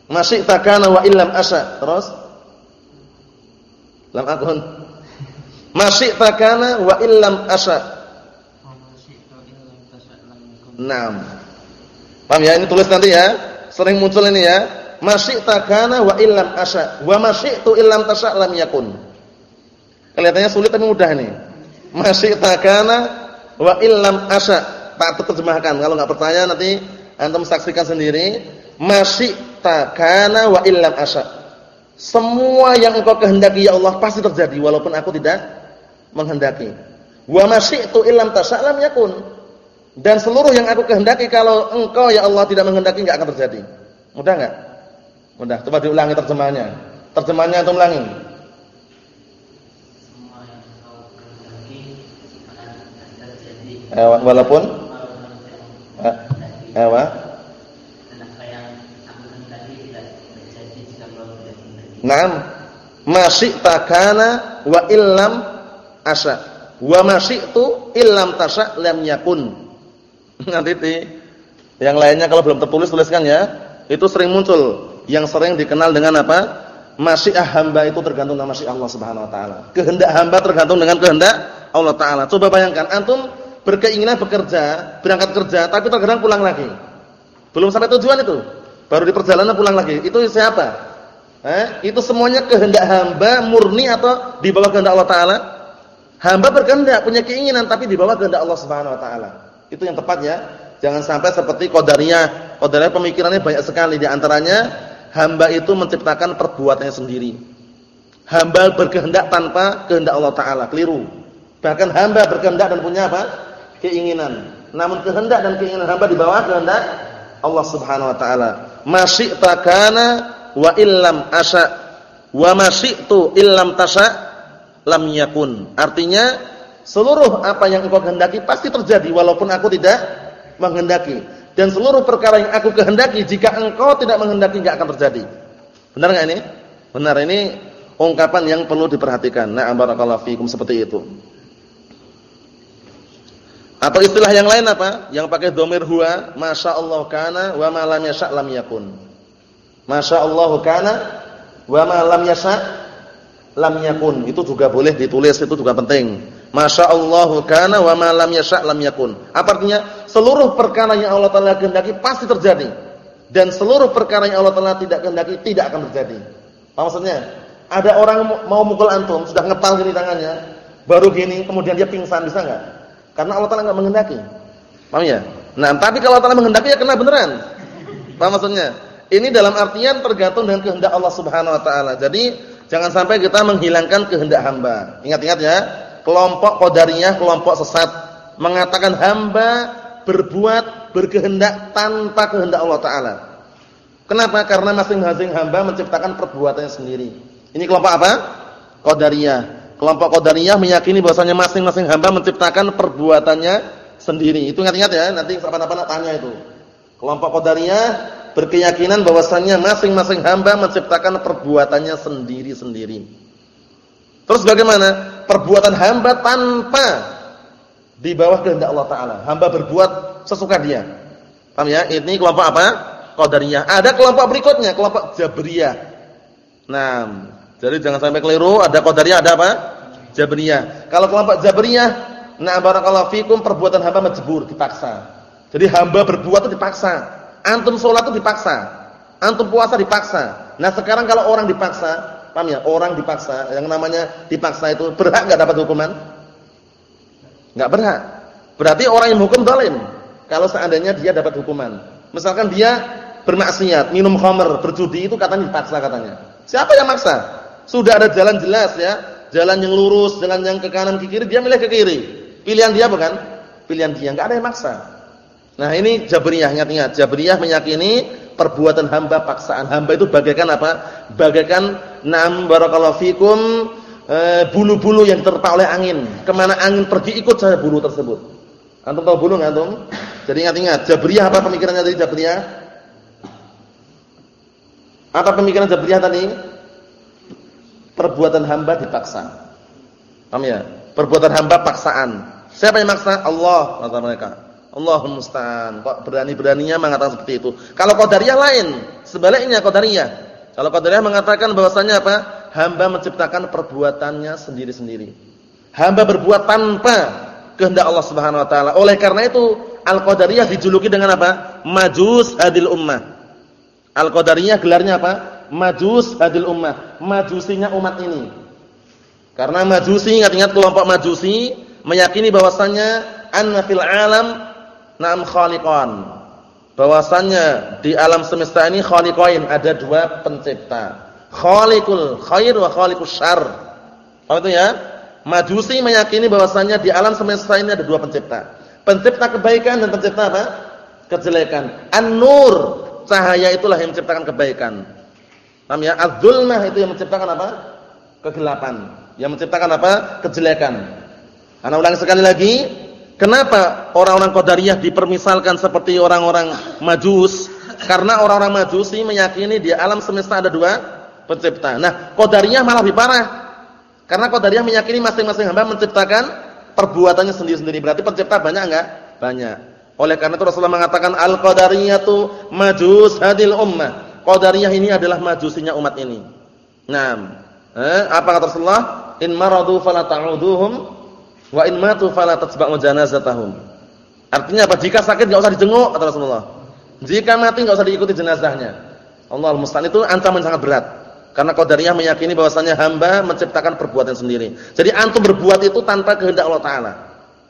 masih takana wa illam asa. Terus? Lam akun. Masih takana wa illam asa. Naam. Paham ya? Ini tulis nanti ya. Sering muncul ini ya. Masih takana wa illam asa. Wa masyi'tu illam tasha lam yakun. Kelihatannya sulit tapi mudah ini. Masih takana wa illam asa. Tak terjemahkan. Kalau enggak percaya nanti antum saksikan sendiri. Masih takana wa illam asya. Semua yang engkau kehendaki ya Allah pasti terjadi walaupun aku tidak menghendaki. Wa masyi'tu illam tasya lam yakun. Dan seluruh yang aku kehendaki kalau engkau ya Allah tidak menghendaki enggak akan terjadi. Mudah enggak? Mudah. Coba diulangi terjemahannya. Terjemahannya atau ulangi. Eh, walaupun eh, eh, Naam. Masyi'ta kana wa illam asya. Wa masyi'tu illam tasha lam yakun. Nanti yang lainnya kalau belum tertulis tuliskan ya. Itu sering muncul. Yang sering dikenal dengan apa? Masyiah hamba itu tergantung dengan masyiah Allah Subhanahu wa taala. Kehendak hamba tergantung dengan kehendak Allah taala. Coba bayangkan antum berkeinginan bekerja, berangkat kerja tapi terkadang pulang lagi. Belum sampai tujuan itu. Baru di perjalanan pulang lagi. Itu siapa? Eh, itu semuanya kehendak hamba murni atau di bawah kehendak Allah taala? Hamba berkehendak, punya keinginan tapi di bawah kehendak Allah Subhanahu wa taala. Itu yang tepat ya. Jangan sampai seperti qadariyah. Qadariyah pemikirannya banyak sekali di antaranya hamba itu menciptakan perbuatannya sendiri. Hamba berkehendak tanpa kehendak Allah taala, keliru. Bahkan hamba berkehendak dan punya apa? Keinginan. Namun kehendak dan keinginan hamba di bawah kehendak Allah Subhanahu wa taala. Masyi'ta kana wa illam asya wa masyi'tu illam tasya lam yakun. Artinya seluruh apa yang engkau kehendaki pasti terjadi walaupun aku tidak menghendaki. Dan seluruh perkara yang aku kehendaki jika engkau tidak menghendaki enggak akan terjadi. Benar enggak ini? Benar ini ungkapan yang perlu diperhatikan. Nah, barakallahu fikum seperti itu. Atau istilah yang lain apa? Yang pakai domir huwa, masya Allah kana wa ma lam yasha lam yakun. Masya Allah kana wa ma lam yasha lam yakun. Itu juga boleh ditulis, itu juga penting. Masya Allah kana wa ma lam yasha lam yakun. Apa artinya? seluruh perkara yang Allah Taala kehendaki pasti terjadi dan seluruh perkara yang Allah Taala tidak kehendaki tidak akan terjadi. Apa maksudnya? Ada orang mau mukul antum, sudah ngepal gini tangannya, baru gini kemudian dia pingsan bisa enggak? Karena Allah Taala enggak menghendaki. Paham ya? Nah, tapi kalau Allah Taala menghendaki ya kena beneran. Paham maksudnya? Ini dalam artian tergantung dengan kehendak Allah Subhanahu wa taala. Jadi, jangan sampai kita menghilangkan kehendak hamba. Ingat-ingat ya, kelompok qadariyah, kelompok sesat mengatakan hamba berbuat berkehendak tanpa kehendak Allah taala. Kenapa? Karena masing-masing hamba menciptakan perbuatannya sendiri. Ini kelompok apa? Qadariyah. Kelompok Qadariyah meyakini bahwasanya masing-masing hamba menciptakan perbuatannya sendiri. Itu ingat-ingat ya, nanti apa-apa nak tanya itu. Kelompok Qadariyah berkeyakinan bahwasanya masing-masing hamba menciptakan perbuatannya sendiri-sendiri. Terus bagaimana? Perbuatan hamba tanpa di bawah kehendak Allah taala. Hamba berbuat sesuka dia. Paham ya? Ini kelompok apa? Qadariyah. Ada kelompok berikutnya, kelompok Jabriyah. Nah, jadi jangan sampai keliru, ada Qadariyah, ada apa? Jabriyah. Kalau kelompok Jabriyah, nah barakallahu fikum perbuatan hamba majbur, dipaksa. Jadi hamba berbuat itu dipaksa. Antum sholat itu dipaksa. Antum puasa dipaksa. Nah, sekarang kalau orang dipaksa, paham ya? Orang dipaksa, yang namanya dipaksa itu berhak enggak dapat hukuman? Enggak berhak. Berarti orang yang hukum zalim. Kalau seandainya dia dapat hukuman. Misalkan dia bermaksiat, minum khamr, berjudi itu katanya dipaksa katanya. Siapa yang maksa? Sudah ada jalan jelas ya, jalan yang lurus, jalan yang ke kanan ke kiri, dia milih ke kiri. Pilihan dia bukan? Pilihan dia, enggak ada yang maksa. Nah, ini Jabriyah, ingat-ingat. Jabriyah meyakini perbuatan hamba paksaan. Hamba itu bagaikan apa? Bagaikan nam barakallahu fikum Eh, bulu-bulu yang terpa oleh angin. Ke mana angin pergi ikut saja bulu tersebut. Antum tahu bulu nggak antum? Jadi ingat-ingat, Jabriyah apa pemikirannya tadi Jabriyah? Apa pemikiran Jabriyah tadi? Perbuatan hamba dipaksa. Paham ya? Perbuatan hamba paksaan. Siapa yang maksa? Allah kata mereka. Allahumma musta'an. Kok berani-beraninya mengatakan seperti itu. Kalau Qadariyah lain, sebaliknya Qadariyah. Kalau Qadariyah mengatakan bahwasanya apa? hamba menciptakan perbuatannya sendiri-sendiri. Hamba berbuat tanpa kehendak Allah Subhanahu wa taala. Oleh karena itu, Al-Qadariyah dijuluki dengan apa? Majus hadil ummah. Al-Qadariyah gelarnya apa? Majus hadil ummah. Majusinya umat ini. Karena Majusi ingat-ingat kelompok Majusi meyakini bahwasannya anna fil alam na'am khaliqan. Bahwasannya di alam semesta ini khaliqain, ada dua pencipta. Khaliqul khair wa khaliqus syarr. Apa itu ya? Majusi meyakini bahwasanya di alam semesta ini ada dua pencipta. Pencipta kebaikan dan pencipta apa? Kejelekan. An-nur, cahaya itulah yang menciptakan kebaikan. Paham ya? Az-zulmah itu yang menciptakan apa? Kegelapan. Yang menciptakan apa? Kejelekan. Ana ulangi sekali lagi, kenapa orang-orang Qadariyah dipermisalkan seperti orang-orang Majus? Karena orang-orang Majusi meyakini di alam semesta ada dua pencipta. Nah, Qadariyah malah lebih parah. Karena Qadariyah meyakini masing-masing hamba menciptakan perbuatannya sendiri-sendiri. Berarti pencipta banyak enggak? Banyak. Oleh karena itu Rasulullah mengatakan al-qadariyatu majus hadil ummah. Qadariyah ini adalah majusinya umat ini. Naam. Eh, apa kata Rasulullah? In maradu fala ta'uduhum wa in matu fala tatba'u janazatahum. Artinya apa? Jika sakit enggak usah dijenguk kata Rasulullah. Jika mati enggak usah diikuti jenazahnya. Allah musta'an itu ancaman sangat berat. Karena Qadariyah meyakini bahwasanya hamba menciptakan perbuatan sendiri. Jadi antum berbuat itu tanpa kehendak Allah taala.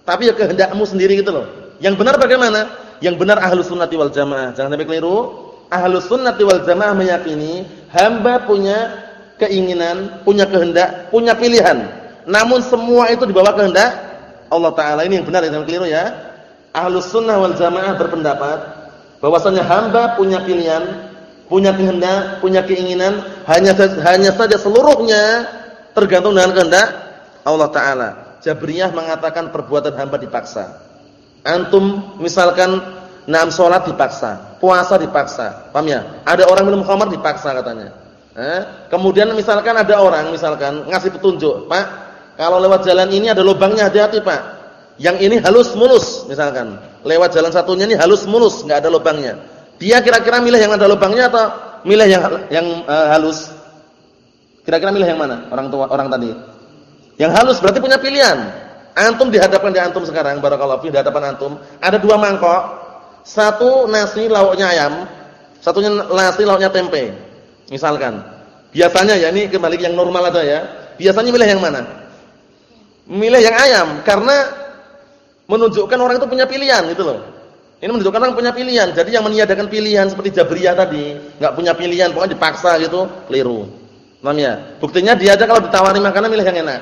Tapi ya kehendakmu sendiri gitu loh. Yang benar bagaimana? Yang benar ahlus sunnati wal jamaah. Jangan sampai keliru. Ahlus sunnati wal jamaah meyakini hamba punya keinginan, punya kehendak, punya pilihan. Namun semua itu di bawah kehendak Allah taala. Ini yang benar yang keliru ya. Ahlus sunnah wal jamaah berpendapat bahwasanya hamba punya pilihan, punya kehendak, punya keinginan, hanya hanya saja seluruhnya tergantung dengan kehendak Allah taala. Jabriyah mengatakan perbuatan hamba dipaksa. Antum misalkan naam salat dipaksa, puasa dipaksa. Paham ya? Ada orang minum khamar dipaksa katanya. Eh? Kemudian misalkan ada orang misalkan ngasih petunjuk, "Pak, kalau lewat jalan ini ada lubangnya, hati-hati, Pak." Yang ini halus mulus misalkan. Lewat jalan satunya ini halus mulus, enggak ada lubangnya. Dia kira-kira milih yang ada lubangnya atau milih yang yang uh, halus? Kira-kira milih yang mana? Orang tua orang tadi. Yang halus berarti punya pilihan. Antum dihadapkan di antum sekarang barakallahu fi di hadapan antum, ada dua mangkok. Satu nasi lauknya ayam, satunya nasi lauknya tempe. Misalkan. Biasanya ya ini kembali yang normal aja ya. Biasanya milih yang mana? Milih yang ayam karena menunjukkan orang itu punya pilihan gitu loh. Ini menunjukkan orang punya pilihan. Jadi yang meniadakan pilihan seperti Jabriyah tadi, nggak punya pilihan, pokoknya dipaksa gitu, keliru. Paham ya? Buktinya dia aja kalau ditawari makanan milih yang enak.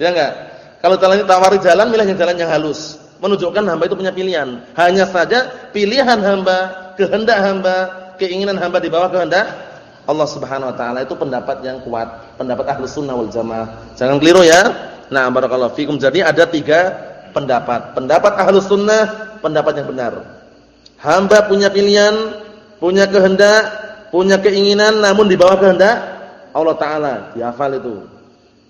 Ya enggak? Kalau ditawari jalan milih yang jalan yang halus. Menunjukkan hamba itu punya pilihan. Hanya saja pilihan hamba, kehendak hamba, keinginan hamba di bawah kehendak Allah Subhanahu wa taala itu pendapat yang kuat, pendapat Ahlus Sunnah wal Jamaah. Jangan keliru ya. Nah, barakallahu fikum. Jadi ada tiga pendapat. Pendapat Ahlus Sunnah pendapat yang benar. Hamba punya pilihan, punya kehendak, punya keinginan namun di bawah kehendak Allah taala. Dihafal itu.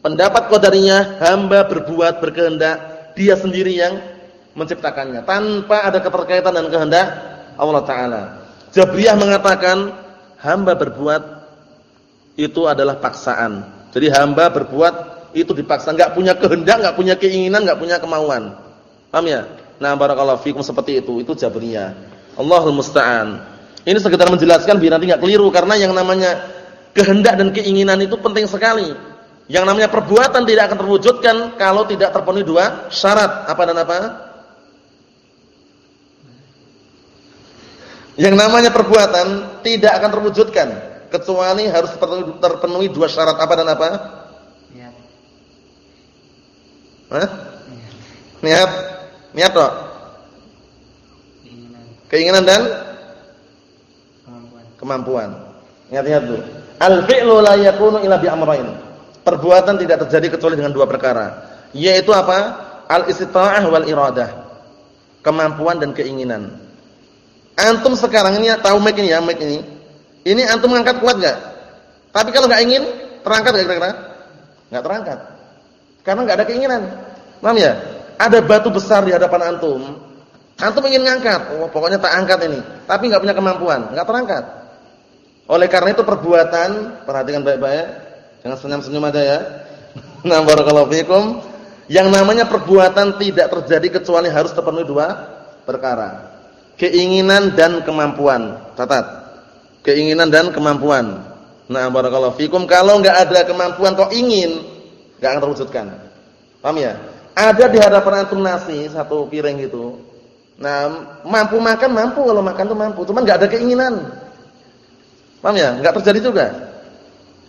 Pendapat qadariyah, hamba berbuat berkehendak, dia sendiri yang menciptakannya tanpa ada keterkaitan dengan kehendak Allah taala. Jabriyah mengatakan hamba berbuat itu adalah paksaan. Jadi hamba berbuat itu dipaksa, enggak punya kehendak, enggak punya keinginan, enggak punya kemauan. Paham ya? Nah, barakallahu fikum seperti itu. Itu Jabriyah. Allahul musta'an. Ini sekedar menjelaskan biar nanti enggak keliru karena yang namanya kehendak dan keinginan itu penting sekali. Yang namanya perbuatan tidak akan terwujudkan kalau tidak terpenuhi dua syarat. Apa dan apa? Yang namanya perbuatan tidak akan terwujudkan kecuali harus terpenuhi dua syarat. Apa dan apa? Niat. Hah? Niat. Niat toh? Keinginan. Keinginan dan kemampuan. Kemampuan. Ingat-ingat dulu. Al-fi'lu la yakunu illa bi amrayn. Perbuatan tidak terjadi kecuali dengan dua perkara. Yaitu apa? Al-istita'ah wal iradah. Kemampuan dan keinginan. Antum sekarang ini tahu mic ini ya, mic ini. Ini antum angkat kuat enggak? Tapi kalau enggak ingin, terangkat enggak kira-kira? Enggak terangkat. Karena enggak ada keinginan. Paham ya? Ada batu besar di hadapan antum. Antum ingin ngangkat, oh, pokoknya tak angkat ini, tapi enggak punya kemampuan, enggak terangkat. Oleh karena itu perbuatan, perhatikan baik-baik, jangan senyum-senyum aja ya. Nah, barakallahu fikum. Yang namanya perbuatan tidak terjadi kecuali harus terpenuhi dua perkara. Keinginan dan kemampuan. Catat. Keinginan dan kemampuan. Nah, barakallahu fikum. Kalau enggak ada kemampuan kok ingin, enggak akan terwujudkan. Paham ya? Ada di hadapan antum nasi satu piring gitu. Nah, mampu makan mampu kalau makan tuh mampu, cuman enggak ada keinginan. Paham ya? Enggak terjadi juga.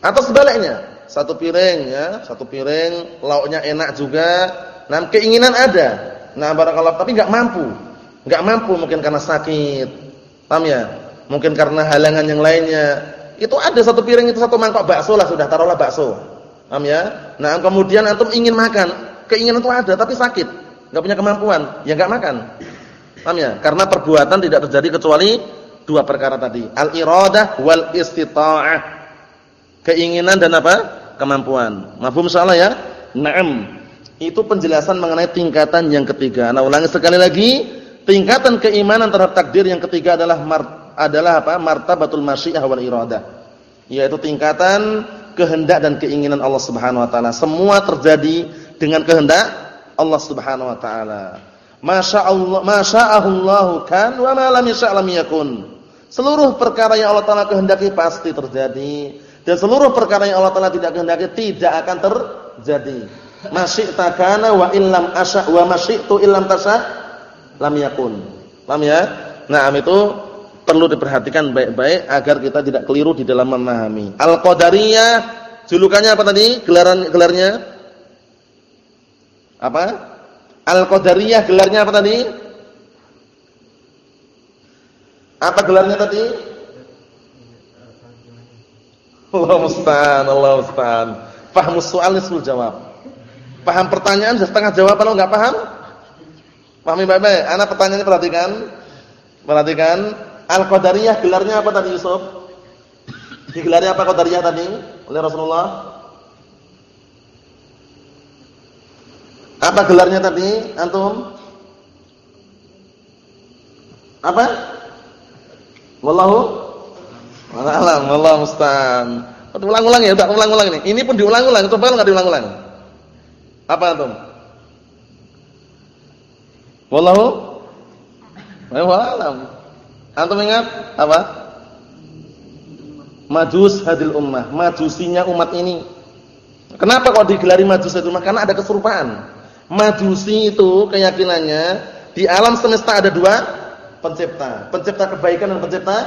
Atau sebaliknya, satu piring ya, satu piring lauknya enak juga, nah keinginan ada. Nah, barakallahu tapi enggak mampu. Enggak mampu mungkin karena sakit. Paham ya? Mungkin karena halangan yang lainnya. Itu ada satu piring itu satu mangkok bakso lah sudah taruhlah bakso. Paham ya? Nah, kemudian antum ingin makan, Keinginan itu ada tapi sakit, nggak punya kemampuan, ya nggak makan. Paham ya? Karena perbuatan tidak terjadi kecuali dua perkara tadi, al-iradah wal istita'ah. Keinginan dan apa? Kemampuan. Mafhum salah ya? Naam. Itu penjelasan mengenai tingkatan yang ketiga. Nah, ulangi sekali lagi, tingkatan keimanan terhadap takdir yang ketiga adalah adalah apa? Martabatul masyiah wal iradah. Yaitu tingkatan kehendak dan keinginan Allah Subhanahu wa taala. Semua terjadi dengan kehendak Allah Subhanahu wa taala. Masya Allah, masya'ahullahu kan wa ma lam yasha' lam yakun. Seluruh perkara yang Allah taala kehendaki pasti terjadi dan seluruh perkara yang Allah taala tidak kehendaki tidak akan terjadi. Masyi'ta kana wa illam asya' wa masyi'tu illam tasya' lam yakun. Paham ya? Nah, itu perlu diperhatikan baik-baik agar kita tidak keliru di dalam memahami. Al-Qadariyah julukannya apa tadi? Gelaran gelarnya? Apa? Al-Qadariyah gelarnya apa tadi? Apa gelarnya tadi? Allah musta'an, Allah musta'an. Paham soal nisful jawab. Paham pertanyaan setengah jawab kalau enggak paham? Pahami baik-baik. Anak pertanyaannya perhatikan. Perhatikan. Al-Qadariyah gelarnya apa tadi Yusuf? Digelarnya apa Qadariyah tadi oleh Rasulullah? Apa gelarnya tadi? Antum? Apa? Wallahu alam, wallahu musta'an. Ulang-ulang ya, udah ulang-ulang ini. Ini pun diulang-ulang, coba enggak diulang-ulang. Apa antum? Wallahu alam. Antum ingat apa? Majus hadil ummah, majusinya umat ini. Kenapa kok digelari majus hadil ummah? Karena ada keserupaan. Majusi itu keyakinannya di alam semesta ada dua pencipta. Pencipta kebaikan dan pencipta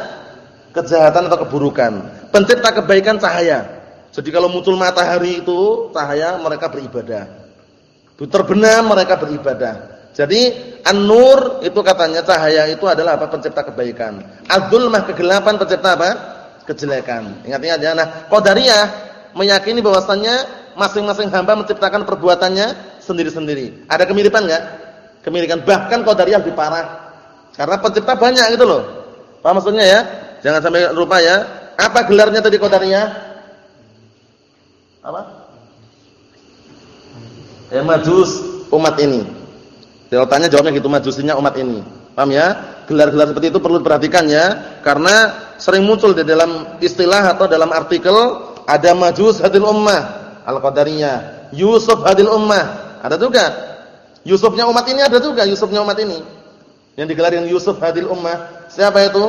kejahatan atau keburukan. Pencipta kebaikan cahaya. Jadi kalau muncul matahari itu cahaya mereka beribadah. Terbenam mereka beribadah. Jadi an-nur itu katanya cahaya itu adalah apa? Pencipta kebaikan. Az-zulmah kegelapan pencipta apa? Kejelekan. Ingat-ingat ya. Nah, Qadariyah meyakini bahwasannya masing-masing hamba menciptakan perbuatannya sendiri-sendiri. Ada kemiripan enggak? Kemiripan. Bahkan qadariyah lebih parah. Karena pencipta banyak gitu loh. Paham maksudnya ya? Jangan sampai lupa ya. Apa gelarnya tadi qadariyah? Apa? Ya majus umat ini. Jawabannya jawabnya gitu majusinya umat ini. Paham ya? Gelar-gelar seperti itu perlu diperhatikan ya, karena sering muncul di dalam istilah atau dalam artikel ada majus hadil ummah Al-Qadariyah, Yusuf hadil ummah, ada juga. Yusufnya umat ini ada juga Yusufnya umat ini. Yang digelar Yusuf hadil ummah. Siapa itu?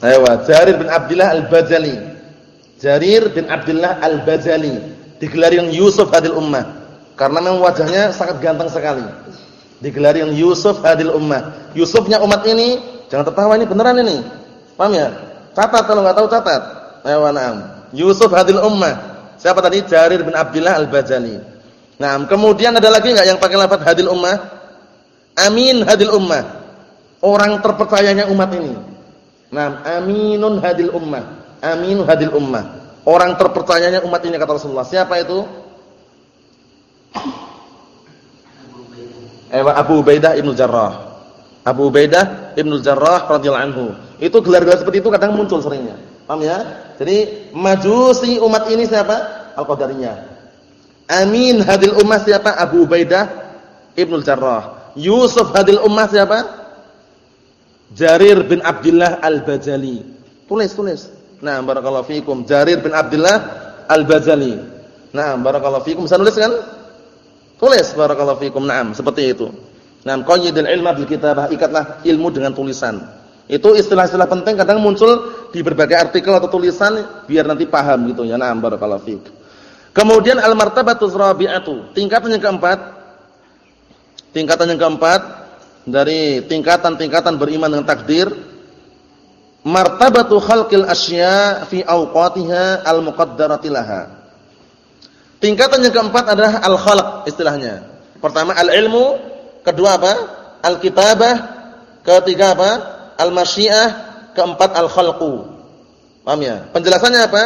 Ayo, Jarir bin Abdullah Al-Bajali. Jarir bin Abdullah Al-Bajali digelar yang Yusuf hadil ummah karena memang wajahnya sangat ganteng sekali. Digelar yang Yusuf hadil ummah. Yusufnya umat ini, jangan tertawa ini beneran ini. Paham ya? Catat kalau enggak tahu catat. Ayo. Yusuf hadil ummah. Siapa tadi? Jarir bin Abdullah Al-Bajali. Nah, kemudian ada lagi enggak yang pakai lafaz hadil ummah? Amin hadil ummah. Orang terpercayanya umat ini. Nah, aminun hadil ummah. Amin hadil ummah. Orang terpercayanya umat ini kata Rasulullah. Siapa itu? Abu Ubaidah Ibnu Jarrah. Abu Ubaidah Ibnu Jarrah radhiyallahu anhu. Itu gelar-gelar seperti itu kadang muncul seringnya. Paham ya? Jadi majusi umat ini siapa? Al-Qadariyah. Amin hadil ummah siapa? Abu Ubaidah Ibnu Jarrah. Yusuf hadil ummah siapa? Jarir bin Abdullah Al-Bajali. Tulis, tulis. Nah, barakallahu fikum. Jarir bin Abdullah Al-Bajali. Nah, barakallahu fikum. Bisa nulis kan? Tulis barakallahu fikum. Naam, seperti itu. Nah, qayyidul ilma bil kitabah, ikatlah ilmu dengan tulisan. Itu istilah-istilah penting kadang muncul di berbagai artikel atau tulisan biar nanti paham gitu ya. Na'am barakallahu fiik. Kemudian al-martabatus rabi'atu, tingkatan yang keempat. Tingkatan yang keempat dari tingkatan-tingkatan beriman dengan takdir. Martabatu khalqil asya fi awqatiha al-muqaddarati laha. Tingkatan yang keempat adalah al-khalq istilahnya. Pertama al-ilmu, kedua apa? Al-kitabah, ketiga apa? al-masyiah, keempat al-khalqu. Paham ya? Penjelasannya apa?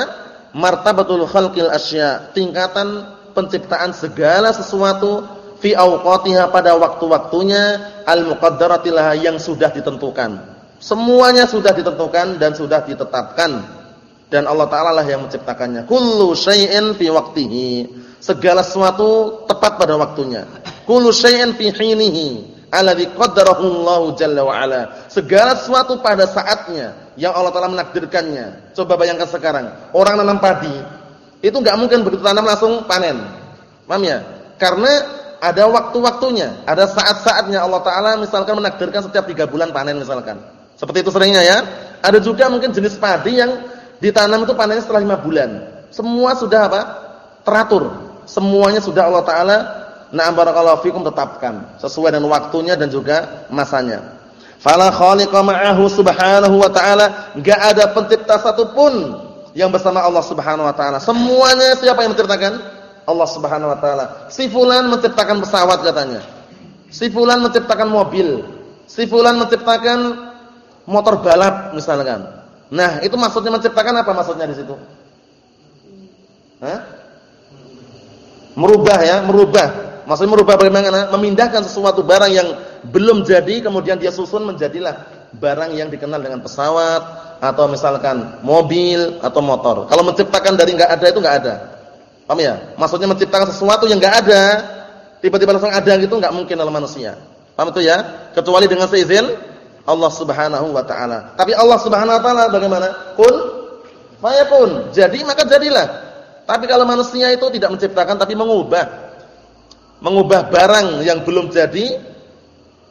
Martabatul khalqil asya, tingkatan penciptaan segala sesuatu fi awqatiha pada waktu-waktunya al-muqaddaratilah yang sudah ditentukan. Semuanya sudah ditentukan dan sudah ditetapkan dan Allah taala lah yang menciptakannya. Kullu syai'in fi waqtihi. Segala sesuatu tepat pada waktunya. Kullu syai'in fi hinihi alladzi qaddarahu Allah jalla wa ala. Segala sesuatu pada saatnya yang Allah taala menakdirkannya. Coba bayangkan sekarang, orang nanam padi, itu enggak mungkin begitu tanam langsung panen. Paham ya? Karena ada waktu-waktunya, ada saat-saatnya Allah taala misalkan menakdirkan setiap tiga bulan panen misalkan. Seperti itu seringnya ya. Ada juga mungkin jenis padi yang ditanam itu panennya setelah lima bulan. Semua sudah apa? Teratur. Semuanya sudah Allah Taala na'am barakallahu fikum tetapkan sesuai dengan waktunya dan juga masanya. Fala khaliqa ma'ahu subhanahu wa ta'ala, enggak ada pencipta satupun yang bersama Allah Subhanahu wa taala. Semuanya siapa yang menciptakan? Allah Subhanahu wa taala. Si fulan menciptakan pesawat katanya. Si fulan menciptakan mobil. Si fulan menciptakan motor balap misalkan. Nah, itu maksudnya menciptakan apa maksudnya di situ? Hah? Merubah ya, merubah. Maksudnya merubah bagaimana? Memindahkan sesuatu barang yang belum jadi kemudian dia susun menjadilah barang yang dikenal dengan pesawat atau misalkan mobil atau motor. Kalau menciptakan dari enggak ada itu enggak ada. Paham ya? Maksudnya menciptakan sesuatu yang enggak ada, tiba-tiba langsung ada gitu enggak mungkin dalam manusia. Paham itu ya? Kecuali dengan seizin Allah Subhanahu wa taala. Tapi Allah Subhanahu wa taala bagaimana? Kun fayakun. Jadi maka jadilah. Tapi kalau manusia itu tidak menciptakan tapi mengubah. Mengubah barang yang belum jadi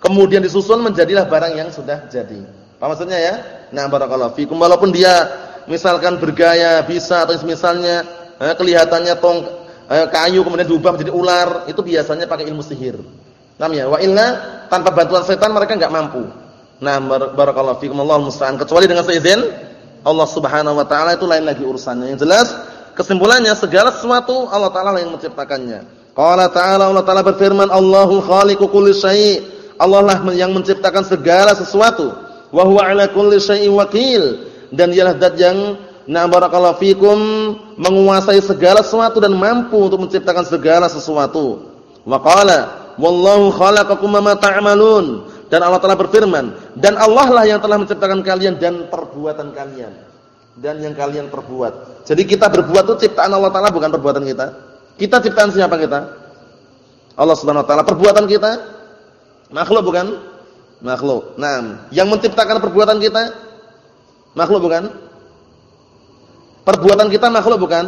kemudian disusun menjadilah barang yang sudah jadi. Apa maksudnya ya? Nah, barakallahu fikum walaupun dia misalkan bergaya bisa atau misalnya eh, kelihatannya tong eh, kayu kemudian diubah menjadi ular, itu biasanya pakai ilmu sihir. Paham ya? Wa illa tanpa bantuan setan mereka enggak mampu. Nah, barakallahu fikum Allah musta'an. Kecuali dengan seizin Allah Subhanahu wa taala itu lain lagi urusannya. Yang jelas kesimpulannya segala sesuatu Allah taala yang menciptakannya. Qala ta'ala Allah taala berfirman Allahu khaliqu kulli syai'. Allah lah yang menciptakan segala sesuatu. Wa huwa 'ala kulli syai'in wakil. Dan dialah zat yang na barakallahu fikum menguasai segala sesuatu dan mampu untuk menciptakan segala sesuatu. Wa qala wallahu khalaqakum ma ta'malun. Dan Allah telah berfirman, dan Allah lah yang telah menciptakan kalian dan perbuatan kalian. Dan yang kalian perbuat. Jadi kita berbuat itu ciptaan Allah Taala bukan perbuatan kita. Kita ciptaan siapa kita? Allah Subhanahu wa taala. Perbuatan kita makhluk bukan? Makhluk. Nah, yang menciptakan perbuatan kita makhluk bukan? Perbuatan kita makhluk bukan?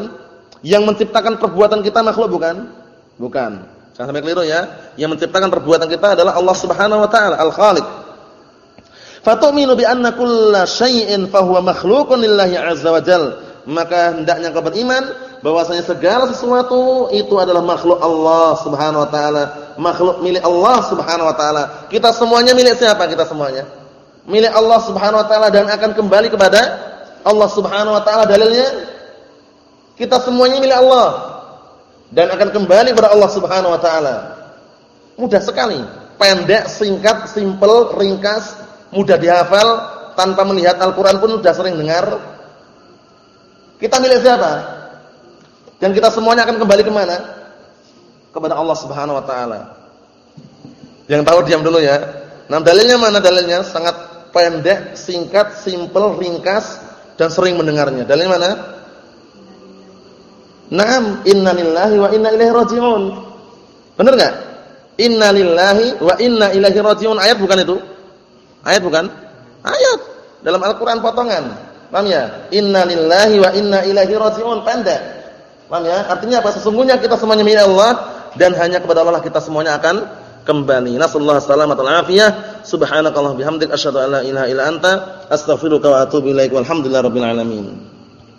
Yang menciptakan perbuatan kita makhluk bukan? Bukan. Jangan sampai keliru ya. Yang menciptakan perbuatan kita adalah Allah Subhanahu wa taala, Al-Khaliq. Fatu'minu bi anna kulla syai'in fahuwa makhluqun lillahi 'azza wa jal. Maka hendaknya kau beriman bahwasanya segala sesuatu itu adalah makhluk Allah Subhanahu wa taala, makhluk milik Allah Subhanahu wa taala. Kita semuanya milik siapa kita semuanya? Milik Allah Subhanahu wa taala dan akan kembali kepada Allah Subhanahu wa taala dalilnya kita semuanya milik Allah dan akan kembali kepada Allah Subhanahu wa taala. Mudah sekali, pendek, singkat, simpel, ringkas, mudah dihafal, tanpa melihat Al-Qur'an pun sudah sering dengar. Kita milik siapa? Dan kita semuanya akan kembali ke mana? Kepada Allah Subhanahu wa taala. Yang tahu diam dulu ya. Nah, dalilnya mana dalilnya? Sangat pendek, singkat, simpel, ringkas dan sering mendengarnya. Dalilnya mana? Naam, inna lillahi wa inna ilaihi raji'un. Benar enggak? Inna lillahi wa inna ilaihi raji'un. Ayat bukan itu? Ayat bukan? Ayat. Dalam Al-Qur'an potongan. Paham ya? Inna lillahi wa inna ilaihi raji'un. Pendek. Paham ya? Artinya apa? Sesungguhnya kita semuanya milik Allah dan hanya kepada Allah kita semuanya akan kembali. Nasallahu salamata wal afiyah. Subhanakallah bihamdik asyhadu an la ilaha illa anta astaghfiruka wa atubu ilaik. Walhamdulillahirabbil alamin.